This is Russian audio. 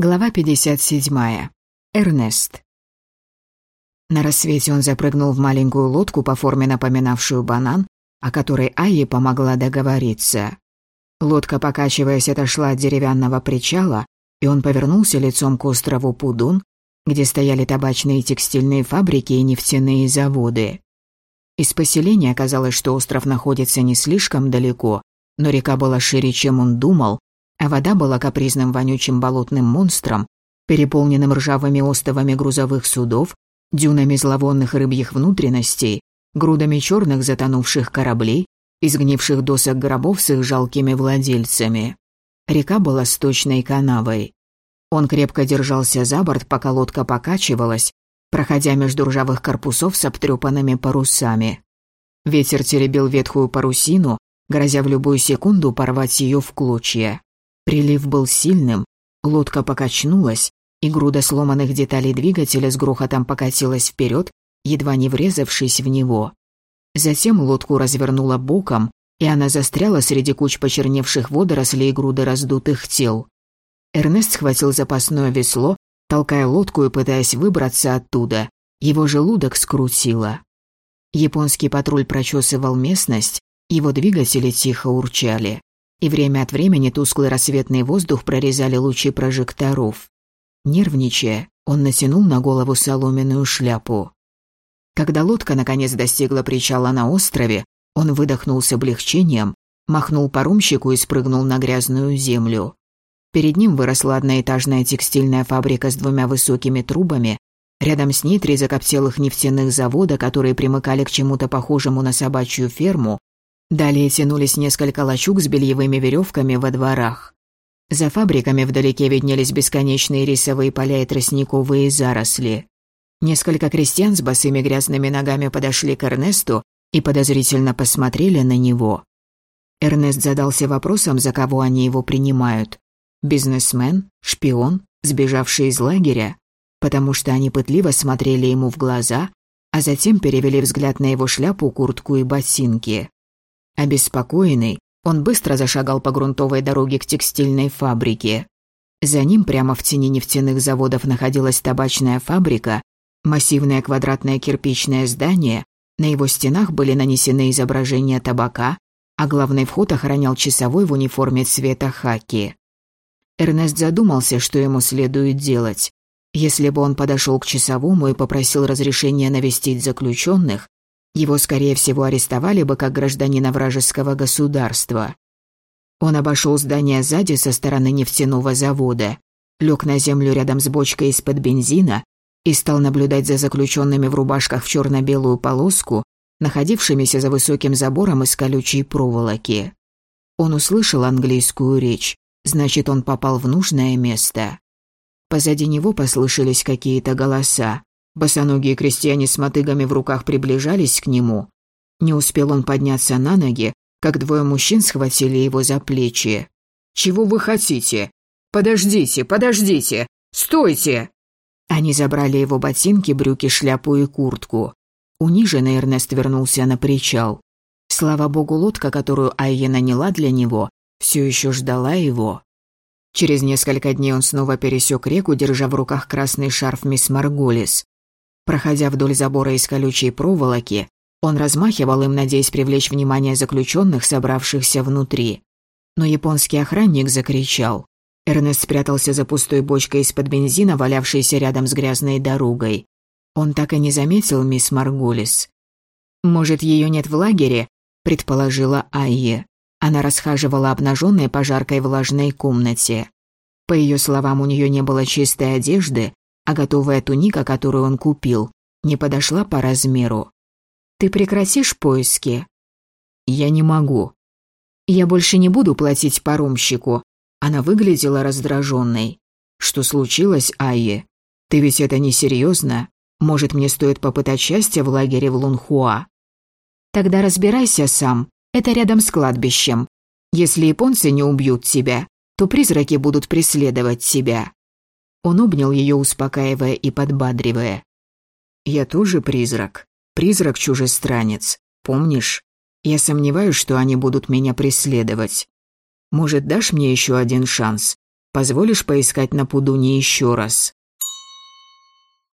Глава 57. Эрнест. На рассвете он запрыгнул в маленькую лодку по форме напоминавшую банан, о которой Айе помогла договориться. Лодка, покачиваясь, отошла от деревянного причала, и он повернулся лицом к острову Пудун, где стояли табачные и текстильные фабрики и нефтяные заводы. Из поселения оказалось, что остров находится не слишком далеко, но река была шире, чем он думал, а вода была капризным вонючим болотным монстром, переполненным ржавыми остовами грузовых судов, дюнами зловонных рыбьих внутренностей, грудами черных затонувших кораблей, изгнивших досок гробов с их жалкими владельцами. Река была сточной канавой. Он крепко держался за борт, пока лодка покачивалась, проходя между ржавых корпусов с обтрепанными парусами. Ветер теребил ветхую парусину, грозя в любую секунду порвать ее в клочья. Прилив был сильным, лодка покачнулась, и груда сломанных деталей двигателя с грохотом покатилась вперед, едва не врезавшись в него. Затем лодку развернула боком, и она застряла среди куч почерневших водорослей и груды раздутых тел. Эрнест схватил запасное весло, толкая лодку и пытаясь выбраться оттуда. Его желудок скрутило. Японский патруль прочесывал местность, его двигатели тихо урчали и время от времени тусклый рассветный воздух прорезали лучи прожекторов. Нервничая, он натянул на голову соломенную шляпу. Когда лодка наконец достигла причала на острове, он выдохнул с облегчением, махнул паромщику и спрыгнул на грязную землю. Перед ним выросла одноэтажная текстильная фабрика с двумя высокими трубами, рядом с ней три закоптелых нефтяных завода, которые примыкали к чему-то похожему на собачью ферму, Далее тянулись несколько лачуг с бельевыми веревками во дворах. За фабриками вдалеке виднелись бесконечные рисовые поля и тростниковые заросли. Несколько крестьян с босыми грязными ногами подошли к Эрнесту и подозрительно посмотрели на него. Эрнест задался вопросом, за кого они его принимают. Бизнесмен? Шпион? Сбежавший из лагеря? Потому что они пытливо смотрели ему в глаза, а затем перевели взгляд на его шляпу, куртку и ботинки. Обеспокоенный, он быстро зашагал по грунтовой дороге к текстильной фабрике. За ним прямо в тени нефтяных заводов находилась табачная фабрика, массивное квадратное кирпичное здание, на его стенах были нанесены изображения табака, а главный вход охранял часовой в униформе цвета хаки. Эрнест задумался, что ему следует делать. Если бы он подошел к часовому и попросил разрешения навестить заключенных, его, скорее всего, арестовали бы как гражданина вражеского государства. Он обошел здание сзади со стороны нефтяного завода, лег на землю рядом с бочкой из-под бензина и стал наблюдать за заключенными в рубашках в черно-белую полоску, находившимися за высоким забором из колючей проволоки. Он услышал английскую речь, значит, он попал в нужное место. Позади него послышались какие-то голоса. Босоногие крестьяне с мотыгами в руках приближались к нему. Не успел он подняться на ноги, как двое мужчин схватили его за плечи. «Чего вы хотите? Подождите, подождите! Стойте!» Они забрали его ботинки, брюки, шляпу и куртку. Униженный Эрнест вернулся на причал. Слава богу, лодка, которую Айя наняла для него, все еще ждала его. Через несколько дней он снова пересек реку, держа в руках красный шарф мисс Марголис. Проходя вдоль забора из колючей проволоки, он размахивал им, надеясь привлечь внимание заключенных, собравшихся внутри. Но японский охранник закричал. Эрнест спрятался за пустой бочкой из-под бензина, валявшейся рядом с грязной дорогой. Он так и не заметил мисс Маргулис. «Может, ее нет в лагере?» – предположила Айе. Она расхаживала обнаженной по жаркой влажной комнате. По ее словам, у нее не было чистой одежды, а готовая туника, которую он купил, не подошла по размеру. «Ты прекратишь поиски?» «Я не могу». «Я больше не буду платить паромщику». Она выглядела раздраженной. «Что случилось, Айе? Ты ведь это несерьезно? Может, мне стоит попытать счастье в лагере в Лунхуа?» «Тогда разбирайся сам. Это рядом с кладбищем. Если японцы не убьют тебя, то призраки будут преследовать тебя. Он обнял ее, успокаивая и подбадривая. «Я тоже призрак. Призрак-чужестранец. Помнишь? Я сомневаюсь, что они будут меня преследовать. Может, дашь мне еще один шанс? Позволишь поискать на Пудуне еще раз?»